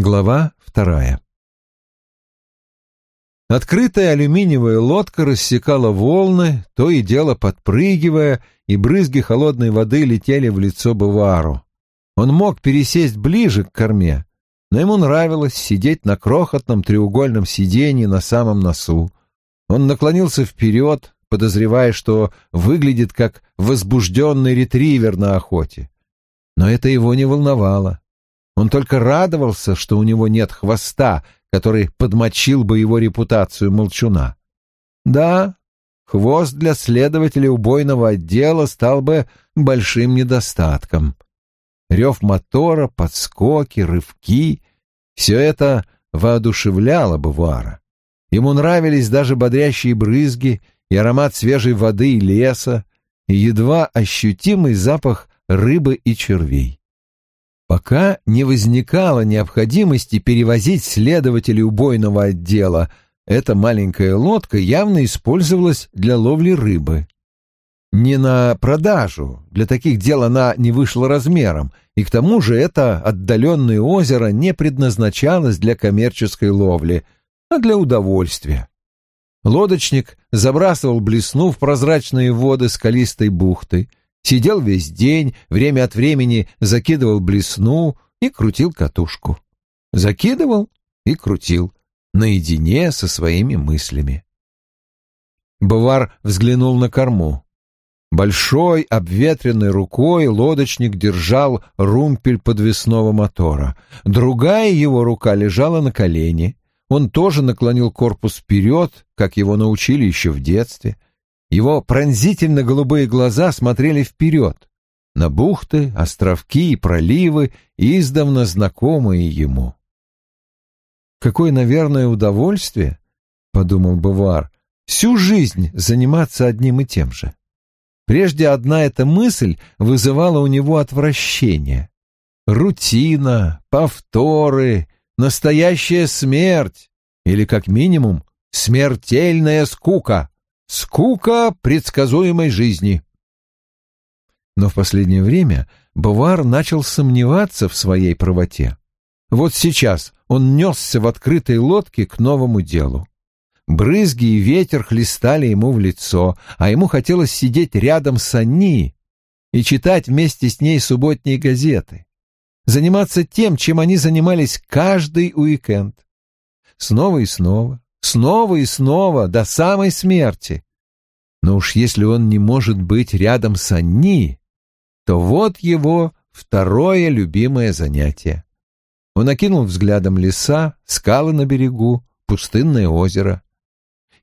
Глава вторая. Открытая алюминиевая лодка рассекала волны, то и дело подпрыгивая, и брызги холодной воды летели в лицо Бавару. Он мог пересесть ближе к корме, но ему нравилось сидеть на крохотном треугольном сиденье на самом носу. Он наклонился вперед, подозревая, что выглядит как возбужденный ретривер на охоте. Но это его не волновало. Он только радовался, что у него нет хвоста, который подмочил бы его репутацию молчуна. Да, хвост для следователя убойного отдела стал бы большим недостатком. Рев мотора, подскоки, рывки — все это воодушевляло Бувара. Ему нравились даже бодрящие брызги и аромат свежей воды и леса, и едва ощутимый запах рыбы и червей. Пока не возникало необходимости перевозить следователей убойного отдела, эта маленькая лодка явно использовалась для ловли рыбы. Не на продажу, для таких дел она не вышла размером, и к тому же это отдаленное озеро не предназначалось для коммерческой ловли, а для удовольствия. Лодочник забрасывал блесну в прозрачные воды скалистой бухты, Сидел весь день, время от времени закидывал блесну и крутил катушку. Закидывал и крутил, наедине со своими мыслями. Бавар взглянул на корму. Большой обветренной рукой лодочник держал румпель подвесного мотора. Другая его рука лежала на колене. Он тоже наклонил корпус вперед, как его научили еще в детстве — его пронзительно-голубые глаза смотрели вперед, на бухты, островки и проливы, издавна знакомые ему. «Какое, наверное, удовольствие, — подумал Бавар, — всю жизнь заниматься одним и тем же. Прежде одна эта мысль вызывала у него отвращение. Рутина, повторы, настоящая смерть или, как минимум, смертельная скука. Скука предсказуемой жизни. Но в последнее время Бавар начал сомневаться в своей правоте. Вот сейчас он несся в открытой лодке к новому делу. Брызги и ветер хлестали ему в лицо, а ему хотелось сидеть рядом с Анни и читать вместе с ней субботние газеты, заниматься тем, чем они занимались каждый уикенд. Снова и снова, снова и снова, до самой смерти. Но уж если он не может быть рядом с Анни, то вот его второе любимое занятие. Он окинул взглядом леса, скалы на берегу, пустынное озеро.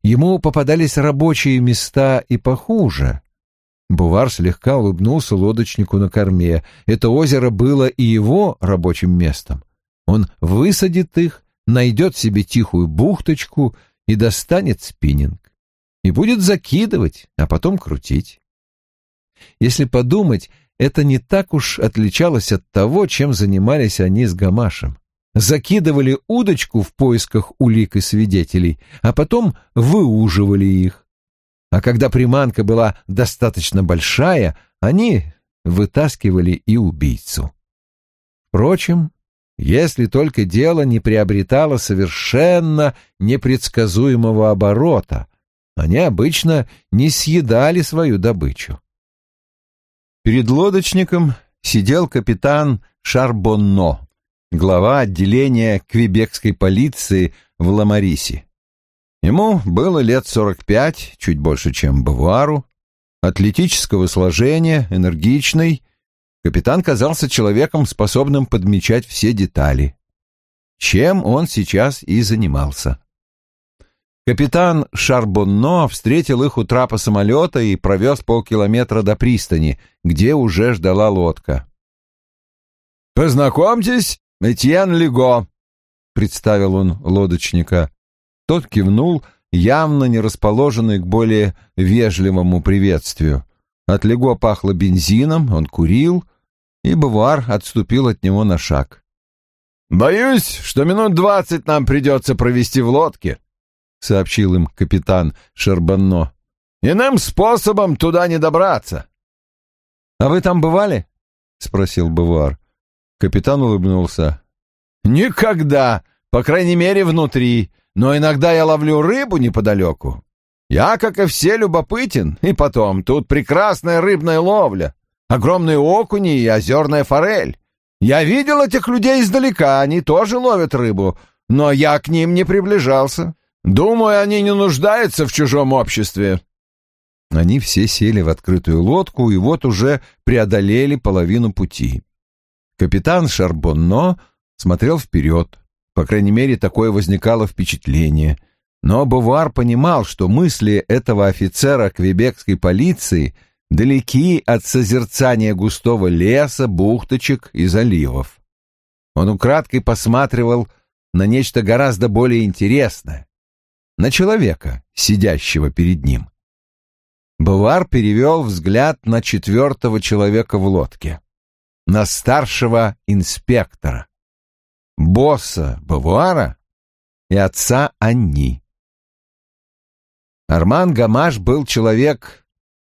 Ему попадались рабочие места и похуже. Бувар слегка улыбнулся лодочнику на корме. Это озеро было и его рабочим местом. Он высадит их, найдет себе тихую бухточку и достанет спиннинг. И будет закидывать, а потом крутить. Если подумать, это не так уж отличалось от того, чем занимались они с Гамашем. Закидывали удочку в поисках улик и свидетелей, а потом выуживали их. А когда приманка была достаточно большая, они вытаскивали и убийцу. Впрочем, если только дело не приобретало совершенно непредсказуемого оборота, они обычно не съедали свою добычу. Перед лодочником сидел капитан Шарбонно, глава отделения квебекской полиции в Ламарисе. Ему было лет сорок пять, чуть больше, чем Бавуару, атлетического сложения, энергичный, Капитан казался человеком, способным подмечать все детали. Чем он сейчас и занимался. Капитан Шарбонно встретил их у трапа самолета и провез полкилометра до пристани, где уже ждала лодка. «Познакомьтесь, Этьен Лего», — представил он лодочника. Тот кивнул, явно не расположенный к более вежливому приветствию. От Лего пахло бензином, он курил, и Бавуар отступил от него на шаг. «Боюсь, что минут двадцать нам придется провести в лодке», — сообщил им капитан Шербанно. «Иным способом туда не добраться». «А вы там бывали?» — спросил Бавуар. Капитан улыбнулся. Никогда, по крайней мере, внутри, но иногда я ловлю рыбу неподалеку. Я, как и все, любопытен, и потом, тут прекрасная рыбная ловля, огромные окуни и озерная форель. Я видел этих людей издалека, они тоже ловят рыбу, но я к ним не приближался. Думаю, они не нуждаются в чужом обществе. Они все сели в открытую лодку и вот уже преодолели половину пути. Капитан Шарбонно смотрел вперед. По крайней мере, такое возникало впечатление. Но Бувар понимал, что мысли этого офицера квебекской полиции далеки от созерцания густого леса, бухточек и заливов. Он украдкой посматривал на нечто гораздо более интересное, на человека, сидящего перед ним. Бувар перевел взгляд на четвертого человека в лодке, на старшего инспектора, босса Бавуара и отца Анни. Арман Гамаш был человек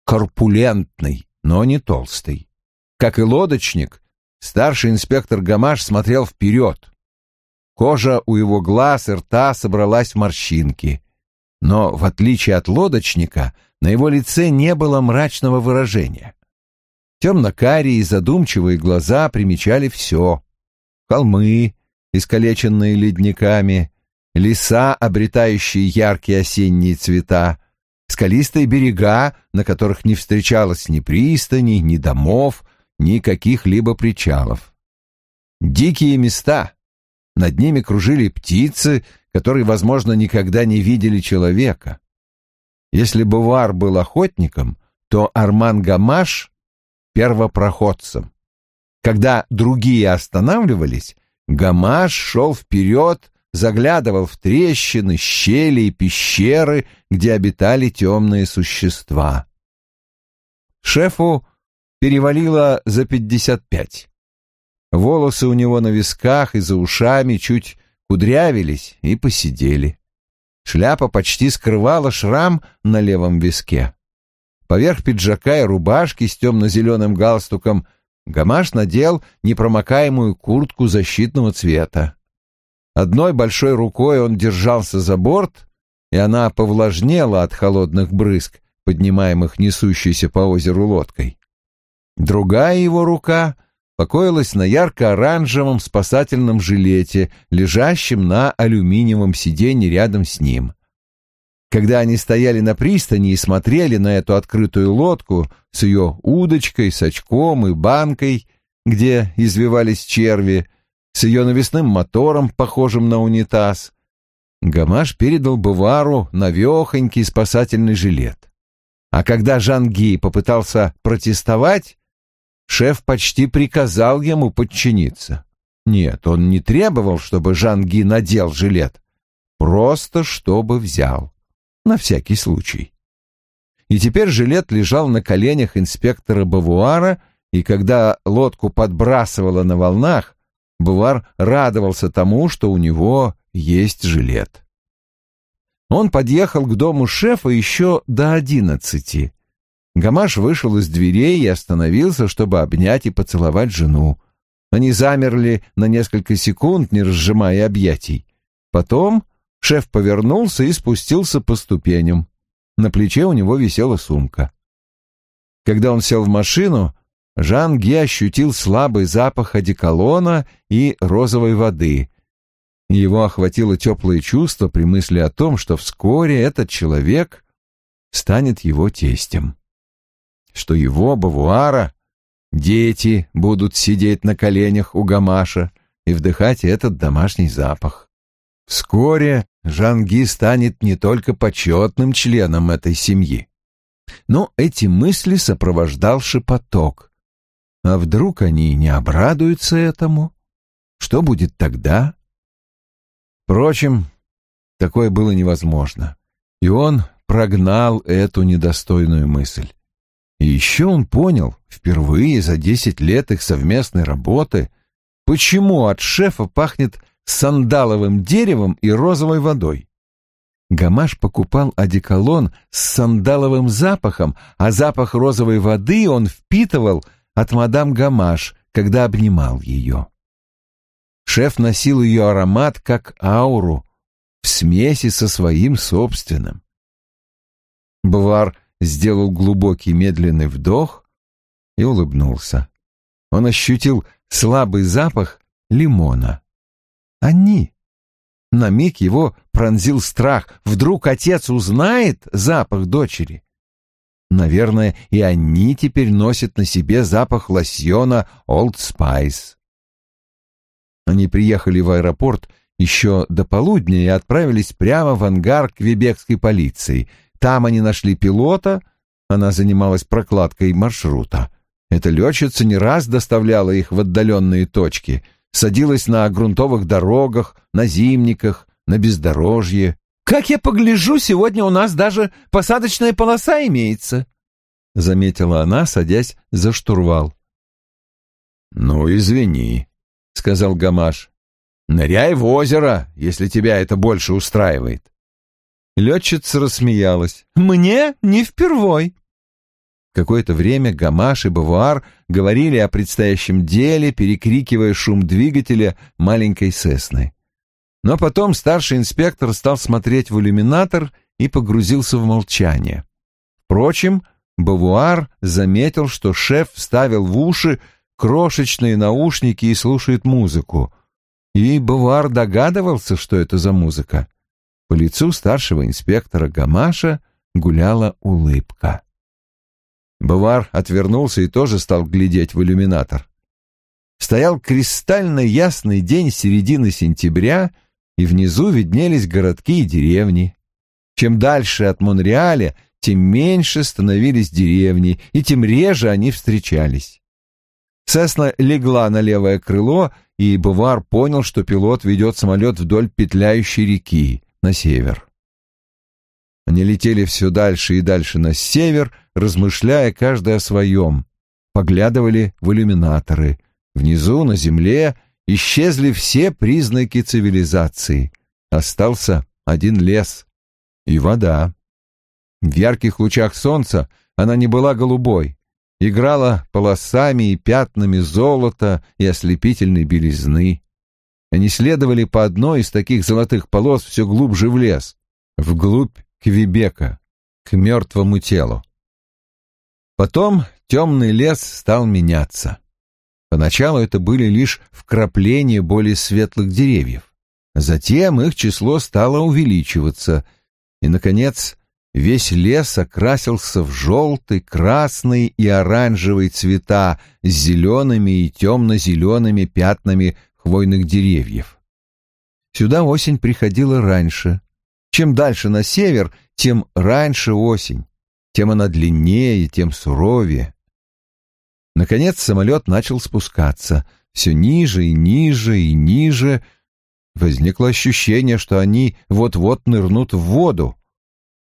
корпулентный, но не толстый. Как и лодочник, старший инспектор Гамаш смотрел вперед. Кожа у его глаз и рта собралась в морщинки. Но, в отличие от лодочника, на его лице не было мрачного выражения. Темно-карие и задумчивые глаза примечали все. Холмы, искалеченные ледниками, леса, обретающие яркие осенние цвета, скалистые берега, на которых не встречалось ни пристани, ни домов, ни каких-либо причалов. Дикие места. Над ними кружили птицы, которые, возможно, никогда не видели человека. Если Бувар был охотником, то Арман Гамаш — первопроходцем. Когда другие останавливались, Гамаш шел вперед, заглядывал в трещины, щели и пещеры, где обитали темные существа. Шефу перевалило за пятьдесят пять. Волосы у него на висках и за ушами чуть кудрявились и посидели. Шляпа почти скрывала шрам на левом виске. Поверх пиджака и рубашки с темно-зеленым галстуком Гамаш надел непромокаемую куртку защитного цвета. Одной большой рукой он держался за борт, и она повлажнела от холодных брызг, поднимаемых несущейся по озеру лодкой. Другая его рука покоилась на ярко-оранжевом спасательном жилете, лежащем на алюминиевом сиденье рядом с ним. Когда они стояли на пристани и смотрели на эту открытую лодку с ее удочкой, с очком и банкой, где извивались черви, с ее навесным мотором, похожим на унитаз, Гамаш передал Бувару навехонький спасательный жилет. А когда Жанги попытался протестовать, шеф почти приказал ему подчиниться. Нет, он не требовал, чтобы Жанги надел жилет, просто чтобы взял на всякий случай. И теперь жилет лежал на коленях инспектора Бавуара, и когда лодку подбрасывало на волнах, Бувар радовался тому, что у него есть жилет. Он подъехал к дому шефа еще до одиннадцати. Гамаш вышел из дверей и остановился, чтобы обнять и поцеловать жену. Они замерли на несколько секунд, не разжимая объятий. Потом Шеф повернулся и спустился по ступеням. На плече у него висела сумка. Когда он сел в машину, Жан Ги ощутил слабый запах одеколона и розовой воды. Его охватило теплое чувство при мысли о том, что вскоре этот человек станет его тестем. Что его, Бавуара, дети будут сидеть на коленях у Гамаша и вдыхать этот домашний запах. Вскоре Жанги станет не только почетным членом этой семьи. Но эти мысли сопровождал шепоток. А вдруг они не обрадуются этому? Что будет тогда? Впрочем, такое было невозможно, и он прогнал эту недостойную мысль. И еще он понял, впервые за десять лет их совместной работы, почему от шефа пахнет сандаловым деревом и розовой водой. Гамаш покупал одеколон с сандаловым запахом, а запах розовой воды он впитывал от мадам Гамаш, когда обнимал ее. Шеф носил ее аромат как ауру, в смеси со своим собственным. Бувар сделал глубокий медленный вдох и улыбнулся. Он ощутил слабый запах лимона. Они. На миг его пронзил страх. Вдруг отец узнает запах дочери? Наверное, и они теперь носят на себе запах лосьона Old Spice. Они приехали в аэропорт еще до полудня и отправились прямо в ангар квебекской полиции. Там они нашли пилота, она занималась прокладкой маршрута. Эта летчица не раз доставляла их в отдаленные точки, садилась на грунтовых дорогах, на зимниках, на бездорожье. «Как я погляжу, сегодня у нас даже посадочная полоса имеется», — заметила она, садясь за штурвал. «Ну, извини», — сказал Гамаш. «Ныряй в озеро, если тебя это больше устраивает». Летчица рассмеялась. «Мне не впервой». Какое-то время Гамаш и Бавуар говорили о предстоящем деле, перекрикивая шум двигателя маленькой Сесны. Но потом старший инспектор стал смотреть в иллюминатор и погрузился в молчание. Впрочем, Бавуар заметил, что шеф вставил в уши крошечные наушники и слушает музыку. И Бавуар догадывался, что это за музыка. По лицу старшего инспектора Гамаша гуляла улыбка. Бавар отвернулся и тоже стал глядеть в иллюминатор. Стоял кристально ясный день середины сентября, и внизу виднелись городки и деревни. Чем дальше от Монреаля, тем меньше становились деревни, и тем реже они встречались. Сесна легла на левое крыло, и Бувар понял, что пилот ведет самолет вдоль петляющей реки на север. Они летели все дальше и дальше на север, размышляя каждый о своем. Поглядывали в иллюминаторы. Внизу, на земле, исчезли все признаки цивилизации. Остался один лес и вода. В ярких лучах солнца она не была голубой, играла полосами и пятнами золота и ослепительной белизны. Они следовали по одной из таких золотых полос все глубже в лес, вглубь Квебека, к мертвому телу. Потом темный лес стал меняться. Поначалу это были лишь вкрапления более светлых деревьев. Затем их число стало увеличиваться, и, наконец, весь лес окрасился в желтый, красный и оранжевый цвета с зелеными и темно-зелеными пятнами хвойных деревьев. Сюда осень приходила раньше, чем дальше на север, тем раньше осень, тем она длиннее, тем суровее. Наконец самолет начал спускаться, все ниже и ниже и ниже. Возникло ощущение, что они вот-вот нырнут в воду.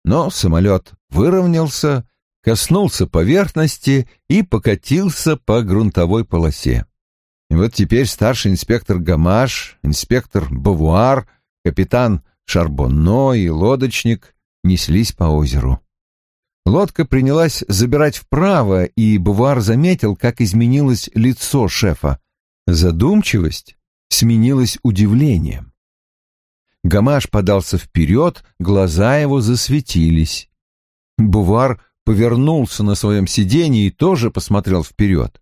Но самолет выровнялся, коснулся поверхности и покатился по грунтовой полосе. И вот теперь старший инспектор Гамаш, инспектор Бавуар, капитан Шарбонно и лодочник неслись по озеру. Лодка принялась забирать вправо, и Бувар заметил, как изменилось лицо шефа. Задумчивость сменилась удивлением. Гамаш подался вперед, глаза его засветились. Бувар повернулся на своем сиденье и тоже посмотрел вперед.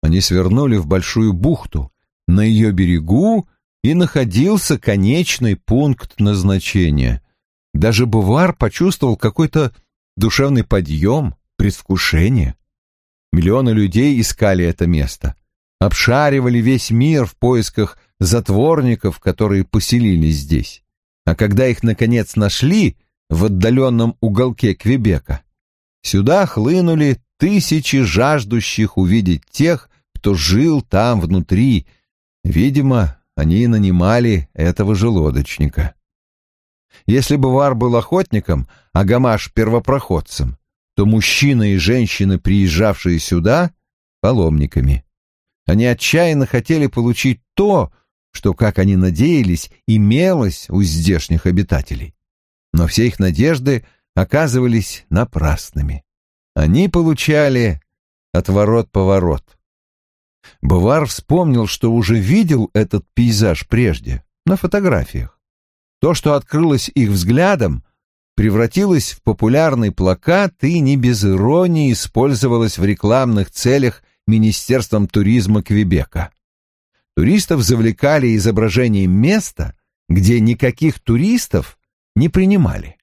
Они свернули в большую бухту. На ее берегу и находился конечный пункт назначения. Даже Бувар почувствовал какой-то душевный подъем, предвкушение. Миллионы людей искали это место, обшаривали весь мир в поисках затворников, которые поселились здесь. А когда их, наконец, нашли в отдаленном уголке Квебека, сюда хлынули тысячи жаждущих увидеть тех, кто жил там внутри, видимо, они нанимали этого желудочника. Если бы Вар был охотником, а Гамаш — первопроходцем, то мужчины и женщины, приезжавшие сюда, — паломниками. Они отчаянно хотели получить то, что, как они надеялись, имелось у здешних обитателей. Но все их надежды оказывались напрасными. Они получали отворот-поворот. Бавар вспомнил, что уже видел этот пейзаж прежде, на фотографиях. То, что открылось их взглядом, превратилось в популярный плакат и не без иронии использовалось в рекламных целях Министерством туризма Квебека. Туристов завлекали изображением места, где никаких туристов не принимали.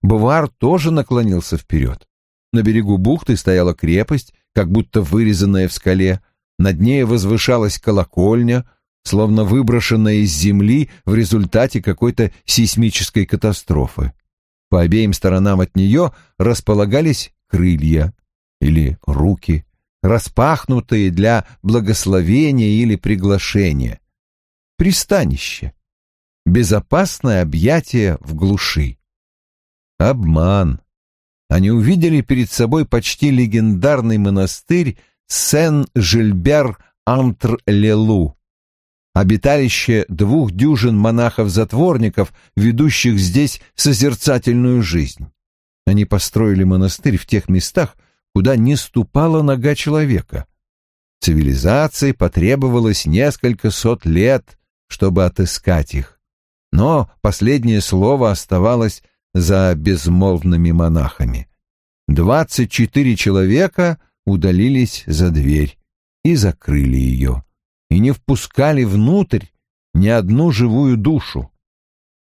Бувар тоже наклонился вперед. На берегу бухты стояла крепость, как будто вырезанная в скале. Над ней возвышалась колокольня, словно выброшенная из земли в результате какой-то сейсмической катастрофы. По обеим сторонам от нее располагались крылья или руки, распахнутые для благословения или приглашения. Пристанище. Безопасное объятие в глуши. Обман. Они увидели перед собой почти легендарный монастырь Сен-Жильбер-Антр-Лелу, обиталище двух дюжин монахов-затворников, ведущих здесь созерцательную жизнь. Они построили монастырь в тех местах, куда не ступала нога человека. Цивилизации потребовалось несколько сот лет, чтобы отыскать их. Но последнее слово оставалось за безмолвными монахами. Двадцать четыре человека удалились за дверь и закрыли ее и не впускали внутрь ни одну живую душу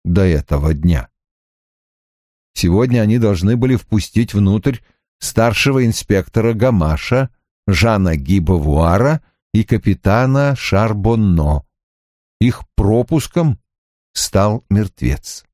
до этого дня. Сегодня они должны были впустить внутрь старшего инспектора Гамаша, Жана Гибовуара и капитана Шарбонно. Их пропуском стал мертвец.